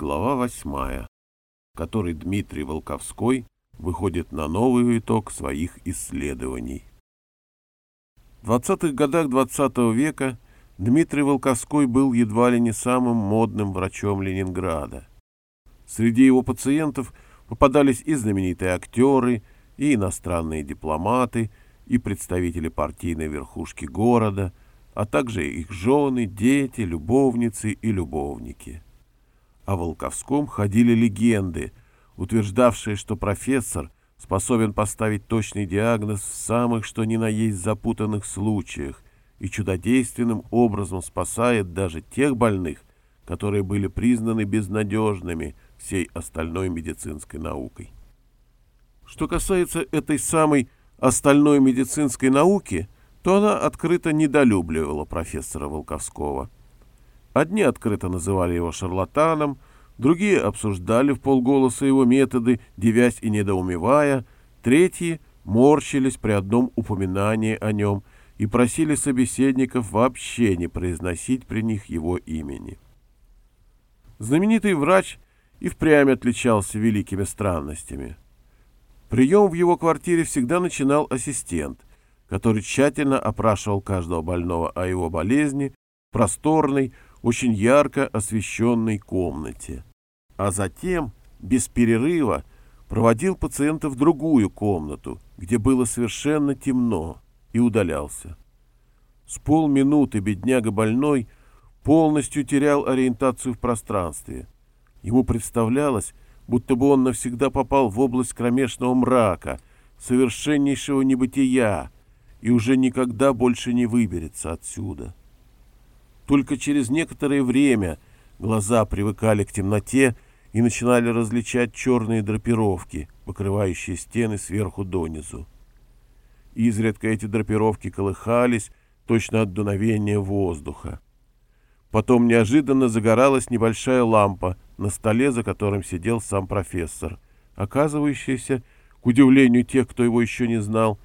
Глава восьмая, в которой Дмитрий Волковской выходит на новый итог своих исследований. В 20-х годах 20 -го века Дмитрий Волковской был едва ли не самым модным врачом Ленинграда. Среди его пациентов попадались и знаменитые актеры, и иностранные дипломаты, и представители партийной верхушки города, а также их жены, дети, любовницы и любовники. О Волковском ходили легенды, утверждавшие, что профессор способен поставить точный диагноз в самых что ни на есть запутанных случаях и чудодейственным образом спасает даже тех больных, которые были признаны безнадежными всей остальной медицинской наукой. Что касается этой самой остальной медицинской науки, то она открыто недолюбливала профессора Волковского. Одни открыто называли его шарлатаном, другие обсуждали в полголоса его методы, девясь и недоумевая, третьи морщились при одном упоминании о нем и просили собеседников вообще не произносить при них его имени. Знаменитый врач и впрямь отличался великими странностями. Прием в его квартире всегда начинал ассистент, который тщательно опрашивал каждого больного о его болезни в просторной, очень ярко освещенной комнате а затем, без перерыва, проводил пациента в другую комнату, где было совершенно темно, и удалялся. С полминуты бедняга больной полностью терял ориентацию в пространстве. Ему представлялось, будто бы он навсегда попал в область кромешного мрака, совершеннейшего небытия, и уже никогда больше не выберется отсюда. Только через некоторое время глаза привыкали к темноте, и начинали различать черные драпировки, покрывающие стены сверху донизу. Изредка эти драпировки колыхались, точно от дуновения воздуха. Потом неожиданно загоралась небольшая лампа на столе, за которым сидел сам профессор, оказывающаяся, к удивлению тех, кто его еще не знал,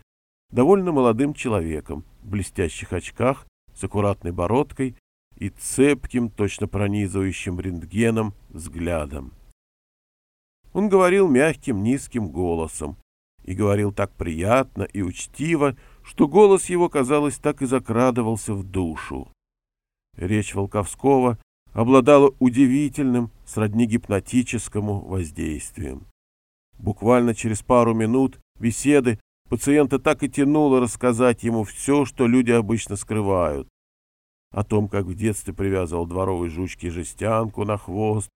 довольно молодым человеком в блестящих очках, с аккуратной бородкой и цепким, точно пронизывающим рентгеном взглядом. Он говорил мягким, низким голосом и говорил так приятно и учтиво, что голос его, казалось, так и закрадывался в душу. Речь Волковского обладала удивительным, сродни гипнотическому воздействием. Буквально через пару минут беседы пациента так и тянуло рассказать ему все, что люди обычно скрывают, о том, как в детстве привязывал дворовой жучке жестянку на хвост,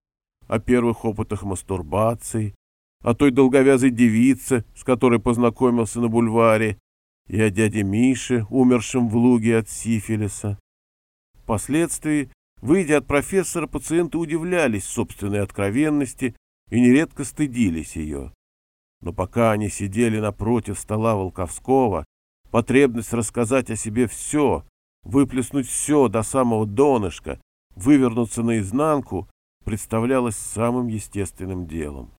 о первых опытах мастурбации, о той долговязой девице, с которой познакомился на бульваре, и о дяде Мише, умершем в луге от сифилиса. Впоследствии, выйдя от профессора, пациенты удивлялись собственной откровенности и нередко стыдились ее. Но пока они сидели напротив стола Волковского, потребность рассказать о себе все, выплеснуть все до самого донышка, вывернуться наизнанку, представлялось самым естественным делом.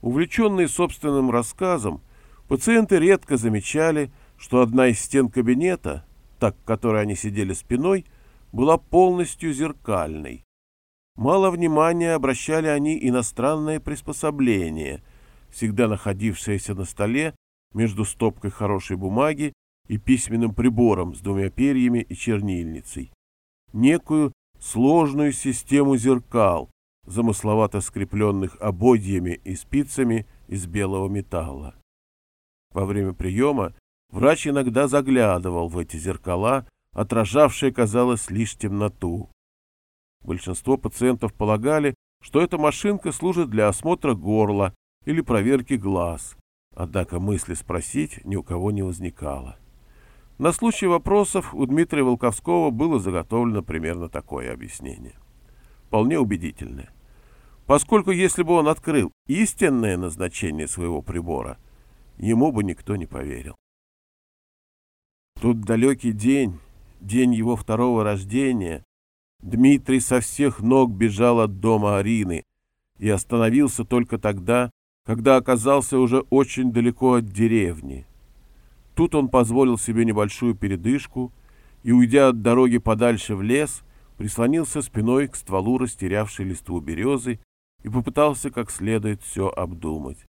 Увлеченные собственным рассказом, пациенты редко замечали, что одна из стен кабинета, так к которой они сидели спиной, была полностью зеркальной. Мало внимания обращали они и на приспособление, всегда находившееся на столе между стопкой хорошей бумаги и письменным прибором с двумя перьями и чернильницей. Некую сложную систему зеркал, замысловато скрепленных ободьями и спицами из белого металла. Во время приема врач иногда заглядывал в эти зеркала, отражавшие, казалось, лишь темноту. Большинство пациентов полагали, что эта машинка служит для осмотра горла или проверки глаз, однако мысли спросить ни у кого не возникало. На случай вопросов у Дмитрия Волковского было заготовлено примерно такое объяснение. Вполне убедительное. Поскольку если бы он открыл истинное назначение своего прибора, ему бы никто не поверил. Тут далекий день, день его второго рождения, Дмитрий со всех ног бежал от дома Арины и остановился только тогда, когда оказался уже очень далеко от деревни. Тут он позволил себе небольшую передышку и, уйдя от дороги подальше в лес, прислонился спиной к стволу растерявшей листву березы и попытался как следует все обдумать.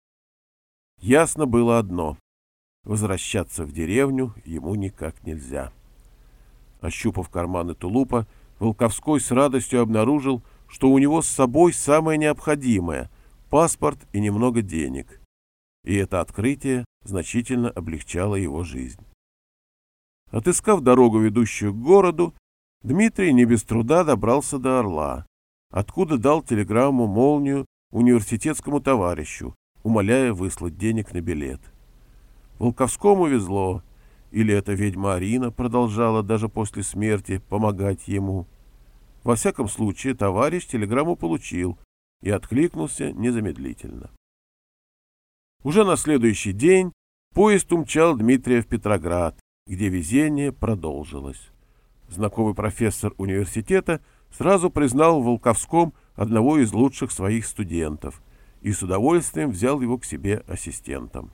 Ясно было одно — возвращаться в деревню ему никак нельзя. Ощупав карманы тулупа, Волковской с радостью обнаружил, что у него с собой самое необходимое — паспорт и немного денег. И это открытие значительно облегчало его жизнь. Отыскав дорогу, ведущую к городу, Дмитрий не без труда добрался до Орла, откуда дал телеграмму «Молнию» университетскому товарищу, умоляя выслать денег на билет. Волковскому везло, или эта ведьма Арина продолжала даже после смерти помогать ему. Во всяком случае, товарищ телеграмму получил и откликнулся незамедлительно. Уже на следующий день поезд умчал Дмитрия в Петроград, где везение продолжилось. Знакомый профессор университета сразу признал в Волковском одного из лучших своих студентов и с удовольствием взял его к себе ассистентом.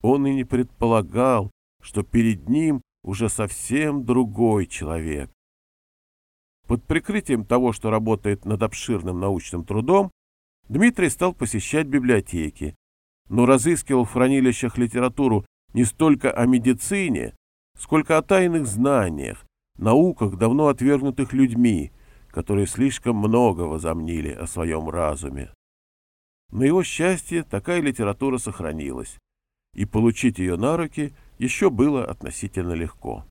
Он и не предполагал, что перед ним уже совсем другой человек. Под прикрытием того, что работает над обширным научным трудом, Дмитрий стал посещать библиотеки, но разыскивал в хранилищах литературу не столько о медицине, сколько о тайных знаниях, науках, давно отвергнутых людьми, которые слишком много возомнили о своем разуме. На его счастье такая литература сохранилась, и получить ее на руки еще было относительно легко.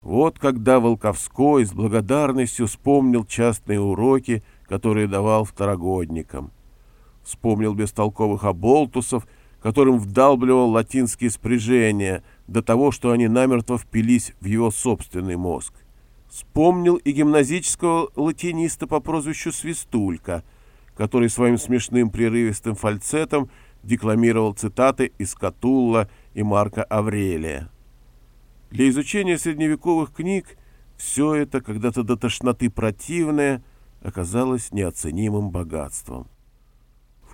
Вот когда Волковской с благодарностью вспомнил частные уроки, которые давал второгодникам. Вспомнил бестолковых оболтусов, которым вдалбливал латинские спряжения до того, что они намертво впились в его собственный мозг. Вспомнил и гимназического латиниста по прозвищу Свистулька, который своим смешным прерывистым фальцетом декламировал цитаты из Катулла и Марка Аврелия. Для изучения средневековых книг все это, когда-то до тошноты противное, оказалось неоценимым богатством.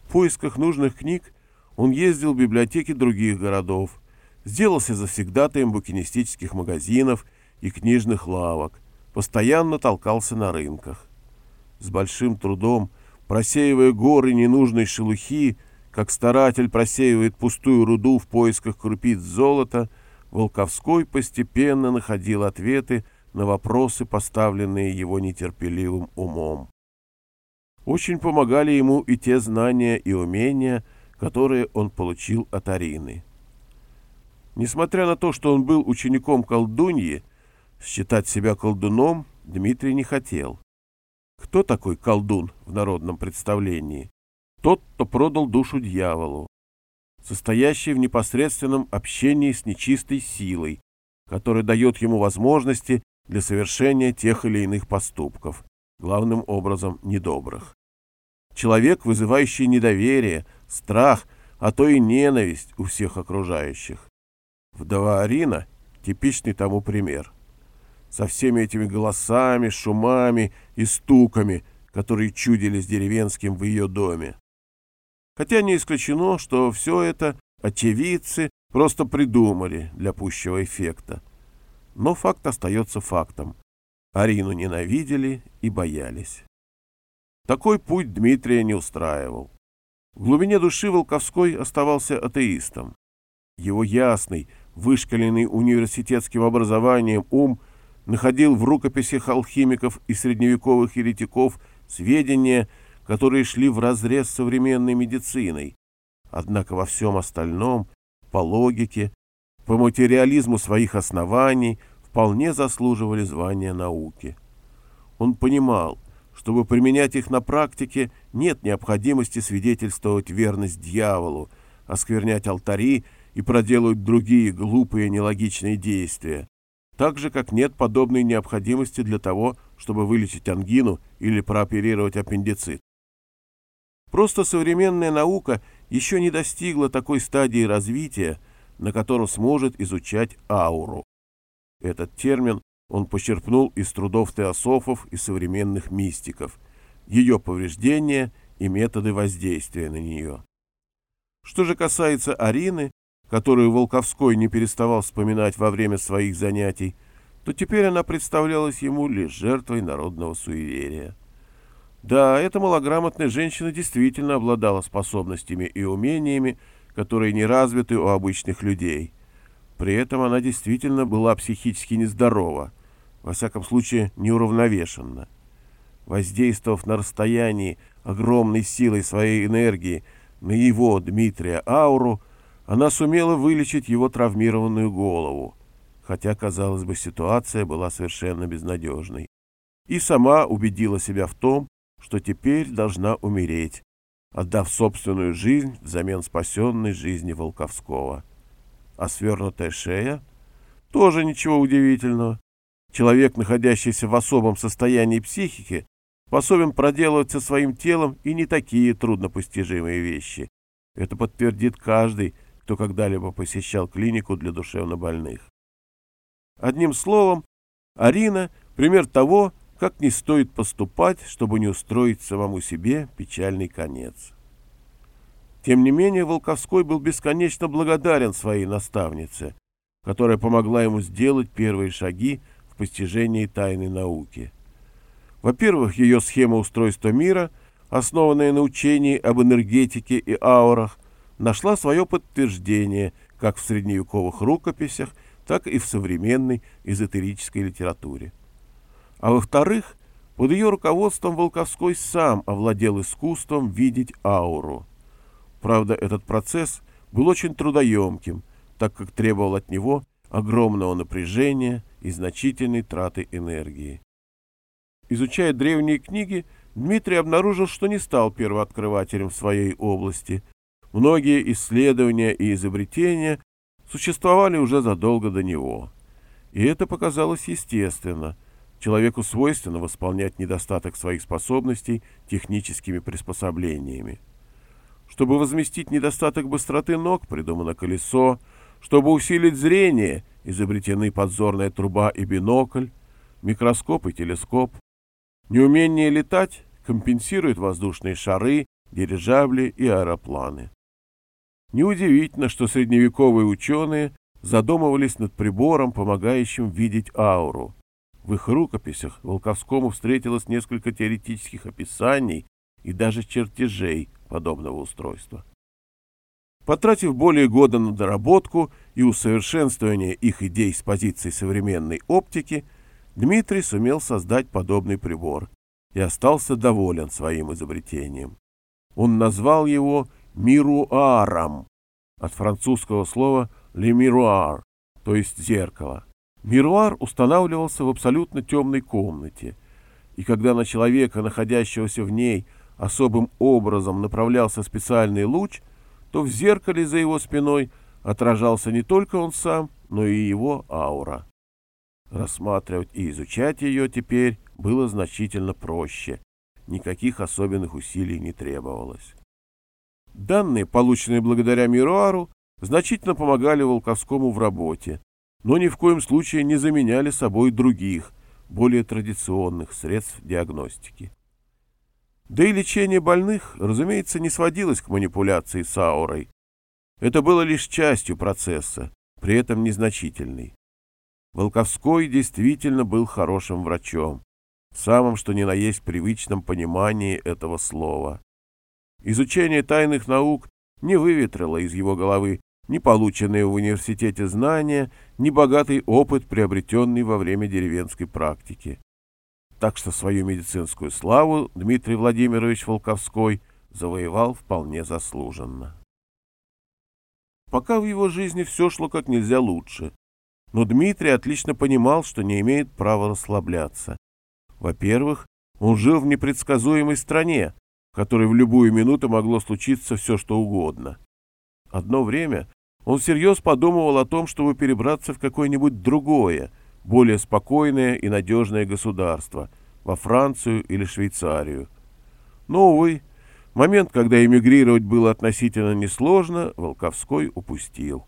В поисках нужных книг он ездил в библиотеки других городов, сделался завсегдатаем букинистических магазинов и книжных лавок, постоянно толкался на рынках. С большим трудом, просеивая горы ненужной шелухи, как старатель просеивает пустую руду в поисках крупиц золота, Волковской постепенно находил ответы на вопросы, поставленные его нетерпеливым умом. Очень помогали ему и те знания и умения, которые он получил от Арины. Несмотря на то, что он был учеником колдуньи, считать себя колдуном Дмитрий не хотел. Кто такой колдун в народном представлении? Тот, кто продал душу дьяволу, состоящий в непосредственном общении с нечистой силой, которая дает ему возможности для совершения тех или иных поступков, главным образом недобрых. Человек, вызывающий недоверие, страх, а то и ненависть у всех окружающих. Вдова Арина – типичный тому пример. Со всеми этими голосами, шумами и стуками, которые чудились деревенским в ее доме. Хотя не исключено, что все это очевидцы просто придумали для пущего эффекта. Но факт остается фактом. Арину ненавидели и боялись. Такой путь Дмитрия не устраивал. В глубине души Волковской оставался атеистом. Его ясный, вышкаленный университетским образованием ум находил в рукописях алхимиков и средневековых еретиков сведения, которые шли вразрез с современной медициной, однако во всем остальном, по логике, по материализму своих оснований, вполне заслуживали звания науки. Он понимал, чтобы применять их на практике, нет необходимости свидетельствовать верность дьяволу, осквернять алтари и проделывать другие глупые нелогичные действия, так же, как нет подобной необходимости для того, чтобы вылечить ангину или прооперировать аппендицит. Просто современная наука еще не достигла такой стадии развития, на котором сможет изучать ауру. Этот термин он почерпнул из трудов теософов и современных мистиков, ее повреждения и методы воздействия на нее. Что же касается Арины, которую Волковской не переставал вспоминать во время своих занятий, то теперь она представлялась ему лишь жертвой народного суеверия. Да, эта малограмотная женщина действительно обладала способностями и умениями, которые не развиты у обычных людей. При этом она действительно была психически нездорова, во всяком случае неуравновешенна. Воздействовав на расстоянии огромной силой своей энергии на его, Дмитрия, ауру, она сумела вылечить его травмированную голову хотя, казалось бы, ситуация была совершенно безнадежной. И сама убедила себя в том, что теперь должна умереть, отдав собственную жизнь взамен спасенной жизни Волковского. А свернутая шея? Тоже ничего удивительного. Человек, находящийся в особом состоянии психики, способен проделывать со своим телом и не такие труднопостижимые вещи. Это подтвердит каждый, кто когда-либо посещал клинику для душевнобольных. Одним словом, Арина – пример того, как не стоит поступать, чтобы не устроить самому себе печальный конец. Тем не менее, Волковской был бесконечно благодарен своей наставнице, которая помогла ему сделать первые шаги постижении тайной науки. Во-первых, ее схема устройства мира, основанная на учении об энергетике и аурах, нашла свое подтверждение как в средневековых рукописях – так и в современной эзотерической литературе. А во-вторых, под ее руководством Волковской сам овладел искусством видеть ауру. Правда, этот процесс был очень трудоемким, так как требовал от него огромного напряжения и значительной траты энергии. Изучая древние книги, Дмитрий обнаружил, что не стал первооткрывателем в своей области. Многие исследования и изобретения существовали уже задолго до него. И это показалось естественно. Человеку свойственно восполнять недостаток своих способностей техническими приспособлениями. Чтобы возместить недостаток быстроты ног, придумано колесо. Чтобы усилить зрение, изобретены подзорная труба и бинокль, микроскоп и телескоп. Неумение летать компенсирует воздушные шары, дирижабли и аэропланы. Неудивительно, что средневековые ученые задумывались над прибором, помогающим видеть ауру. В их рукописях Волковскому встретилось несколько теоретических описаний и даже чертежей подобного устройства. Потратив более года на доработку и усовершенствование их идей с позиции современной оптики, Дмитрий сумел создать подобный прибор и остался доволен своим изобретением. Он назвал его мируаром, от французского слова «le miroir», то есть «зеркало». Мируар устанавливался в абсолютно темной комнате, и когда на человека, находящегося в ней, особым образом направлялся специальный луч, то в зеркале за его спиной отражался не только он сам, но и его аура. Рассматривать и изучать ее теперь было значительно проще. Никаких особенных усилий не требовалось. Данные, полученные благодаря Мируару, значительно помогали Волковскому в работе, но ни в коем случае не заменяли собой других, более традиционных средств диагностики. Да и лечение больных, разумеется, не сводилось к манипуляции с аурой. Это было лишь частью процесса, при этом незначительной. Волковской действительно был хорошим врачом, в самом что ни на есть привычном понимании этого слова. Изучение тайных наук не выветрило из его головы ни полученные в университете знания, ни богатый опыт, приобретенный во время деревенской практики. Так что свою медицинскую славу Дмитрий Владимирович Волковской завоевал вполне заслуженно. Пока в его жизни все шло как нельзя лучше, но Дмитрий отлично понимал, что не имеет права расслабляться. Во-первых, он жил в непредсказуемой стране, которой в любую минуту могло случиться все, что угодно. Одно время он всерьез подумывал о том, чтобы перебраться в какое-нибудь другое, более спокойное и надежное государство, во Францию или Швейцарию. Но, увы, момент, когда эмигрировать было относительно несложно, Волковской упустил.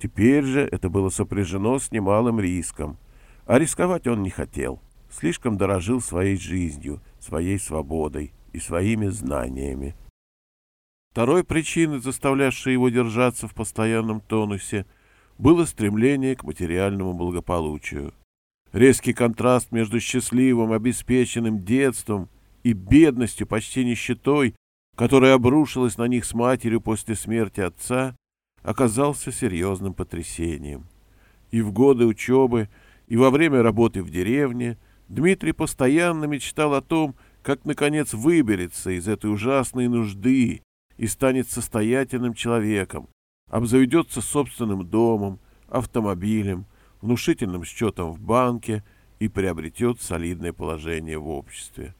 Теперь же это было сопряжено с немалым риском, а рисковать он не хотел, слишком дорожил своей жизнью, своей свободой и своими знаниями. Второй причиной, заставлявшей его держаться в постоянном тонусе, было стремление к материальному благополучию. Резкий контраст между счастливым, обеспеченным детством и бедностью, почти нищетой, которая обрушилась на них с матерью после смерти отца, оказался серьезным потрясением. И в годы учебы, и во время работы в деревне Дмитрий постоянно мечтал о том, как, наконец, выберется из этой ужасной нужды и станет состоятельным человеком, обзаведется собственным домом, автомобилем, внушительным счетом в банке и приобретет солидное положение в обществе.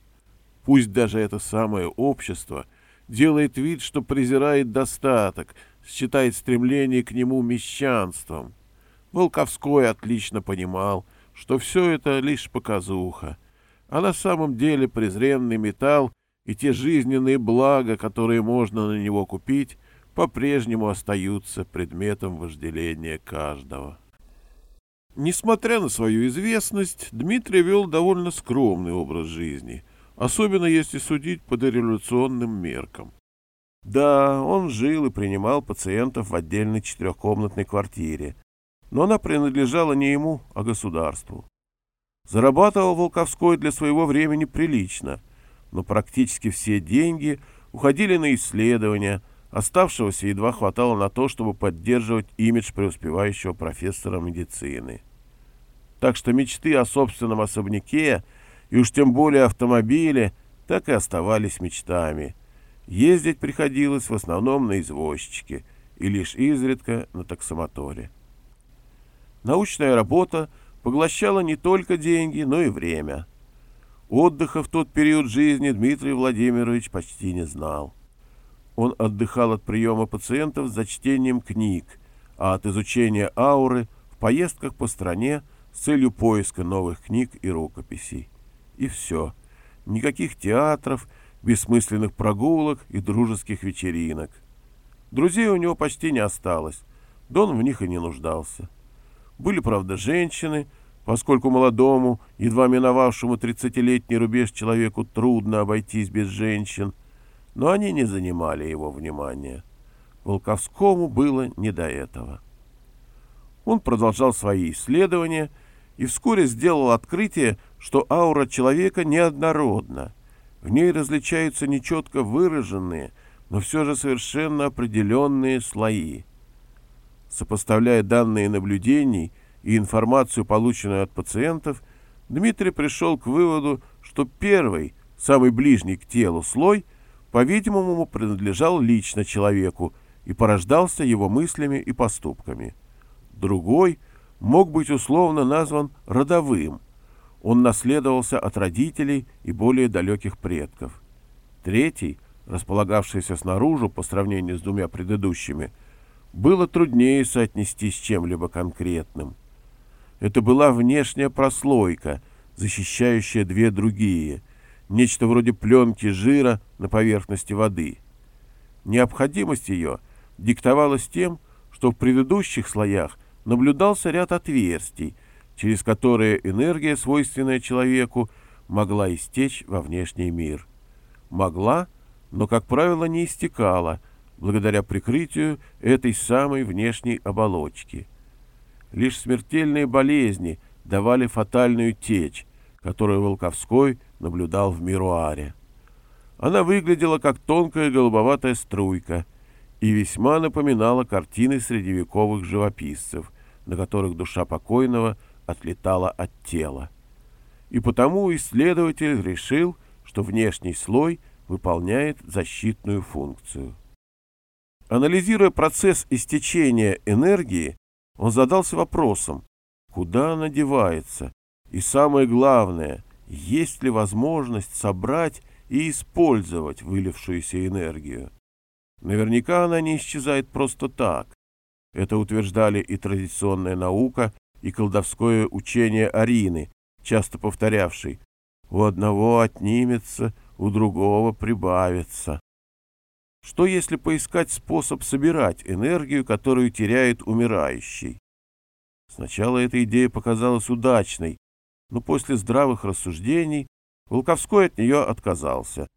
Пусть даже это самое общество делает вид, что презирает достаток, считает стремление к нему мещанством. Волковской отлично понимал, что все это лишь показуха, а на самом деле презренный металл и те жизненные блага, которые можно на него купить, по-прежнему остаются предметом вожделения каждого. Несмотря на свою известность, Дмитрий вел довольно скромный образ жизни, особенно если судить по дореволюционным меркам. Да, он жил и принимал пациентов в отдельной четырехкомнатной квартире, но она принадлежала не ему, а государству. Зарабатывал Волковской для своего времени прилично, но практически все деньги уходили на исследования, Оставшегося едва хватало на то, чтобы поддерживать имидж преуспевающего профессора медицины. Так что мечты о собственном особняке, и уж тем более автомобиле, так и оставались мечтами. Ездить приходилось в основном на извозчике и лишь изредка на таксомоторе. Научная работа поглощала не только деньги, но и время. Отдыха в тот период жизни Дмитрий Владимирович почти не знал. Он отдыхал от приема пациентов за чтением книг, а от изучения ауры в поездках по стране с целью поиска новых книг и рукописей. И все. Никаких театров, бессмысленных прогулок и дружеских вечеринок. Друзей у него почти не осталось, да он в них и не нуждался. Были, правда, женщины, поскольку молодому, едва миновавшему тридцатилетний рубеж человеку трудно обойтись без женщин, но они не занимали его внимания. Волковскому было не до этого. Он продолжал свои исследования и вскоре сделал открытие, что аура человека неоднородна. В ней различаются нечетко выраженные, но все же совершенно определенные слои. Сопоставляя данные наблюдений и информацию, полученную от пациентов, Дмитрий пришел к выводу, что первый, самый ближний к телу слой – по-видимому, принадлежал лично человеку и порождался его мыслями и поступками. Другой мог быть условно назван родовым. Он наследовался от родителей и более далеких предков. Третий, располагавшийся снаружи по сравнению с двумя предыдущими, было труднее соотнести с чем-либо конкретным. Это была внешняя прослойка, защищающая две другие – нечто вроде пленки жира на поверхности воды. Необходимость ее диктовалась тем, что в предыдущих слоях наблюдался ряд отверстий, через которые энергия, свойственная человеку, могла истечь во внешний мир. Могла, но, как правило, не истекала, благодаря прикрытию этой самой внешней оболочки. Лишь смертельные болезни давали фатальную течь, которую Волковской – наблюдал в мируаре. Она выглядела как тонкая голубоватая струйка и весьма напоминала картины средневековых живописцев, на которых душа покойного отлетала от тела. И потому исследователь решил, что внешний слой выполняет защитную функцию. Анализируя процесс истечения энергии, он задался вопросом, куда она девается, и самое главное – есть ли возможность собрать и использовать вылившуюся энергию. Наверняка она не исчезает просто так. Это утверждали и традиционная наука, и колдовское учение Арины, часто повторявшей «У одного отнимется, у другого прибавится». Что если поискать способ собирать энергию, которую теряет умирающий? Сначала эта идея показалась удачной, но после здравых рассуждений Волковской от нее отказался,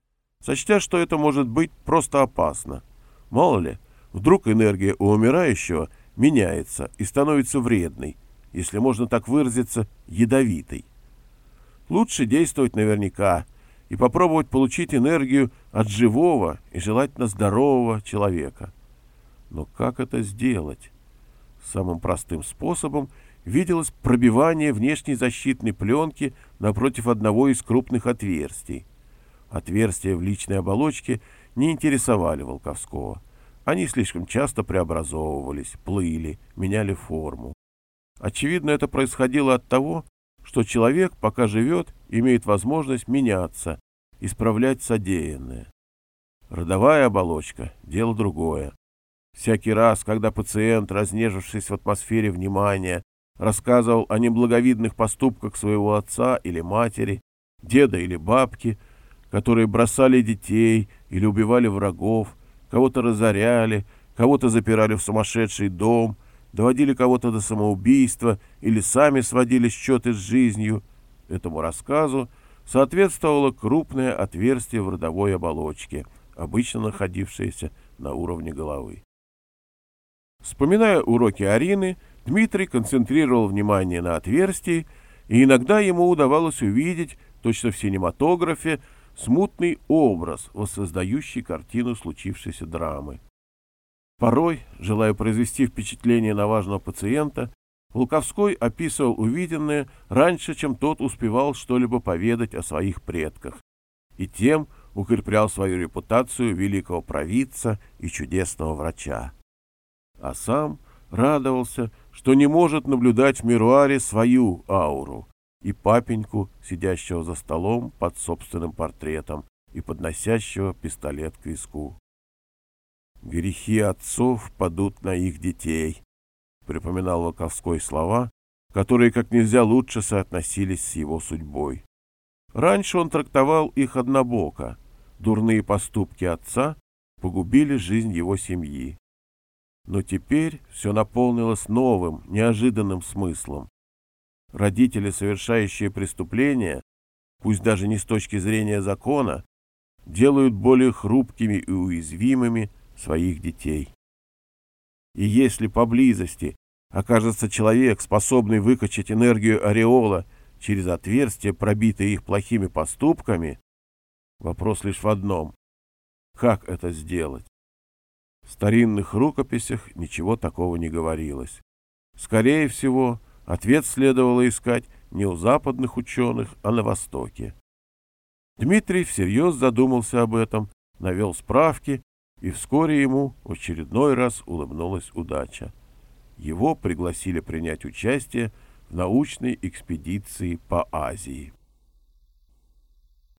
сочтя, что это может быть просто опасно. Мало ли, вдруг энергия у умирающего меняется и становится вредной, если можно так выразиться, ядовитой. Лучше действовать наверняка и попробовать получить энергию от живого и желательно здорового человека. Но как это сделать? Самым простым способом виделось пробивание внешней защитной пленки напротив одного из крупных отверстий. Отверстия в личной оболочке не интересовали Волковского. Они слишком часто преобразовывались, плыли, меняли форму. Очевидно, это происходило от того, что человек, пока живет, имеет возможность меняться, исправлять содеянное. Родовая оболочка – дело другое. Всякий раз, когда пациент, разнежившись в атмосфере внимания, рассказывал о неблаговидных поступках своего отца или матери, деда или бабки, которые бросали детей или убивали врагов, кого-то разоряли, кого-то запирали в сумасшедший дом, доводили кого-то до самоубийства или сами сводили счеты с жизнью, этому рассказу соответствовало крупное отверстие в родовой оболочке, обычно находившееся на уровне головы. Вспоминая уроки Арины, Дмитрий концентрировал внимание на отверстии, и иногда ему удавалось увидеть, точно в синематографе, смутный образ, воссоздающий картину случившейся драмы. Порой, желая произвести впечатление на важного пациента, Волковской описывал увиденное раньше, чем тот успевал что-либо поведать о своих предках, и тем укреплял свою репутацию великого провидца и чудесного врача а сам радовался, что не может наблюдать в мируаре свою ауру и папеньку, сидящего за столом под собственным портретом и подносящего пистолет к виску. «Грехи отцов падут на их детей», — припоминал Локовской слова, которые как нельзя лучше соотносились с его судьбой. Раньше он трактовал их однобоко. Дурные поступки отца погубили жизнь его семьи. Но теперь все наполнилось новым, неожиданным смыслом. Родители, совершающие преступления, пусть даже не с точки зрения закона, делают более хрупкими и уязвимыми своих детей. И если поблизости окажется человек, способный выкачать энергию ореола через отверстие, пробитое их плохими поступками, вопрос лишь в одном – как это сделать? В старинных рукописях ничего такого не говорилось. Скорее всего, ответ следовало искать не у западных ученых, а на Востоке. Дмитрий всерьез задумался об этом, навел справки, и вскоре ему в очередной раз улыбнулась удача. Его пригласили принять участие в научной экспедиции по Азии.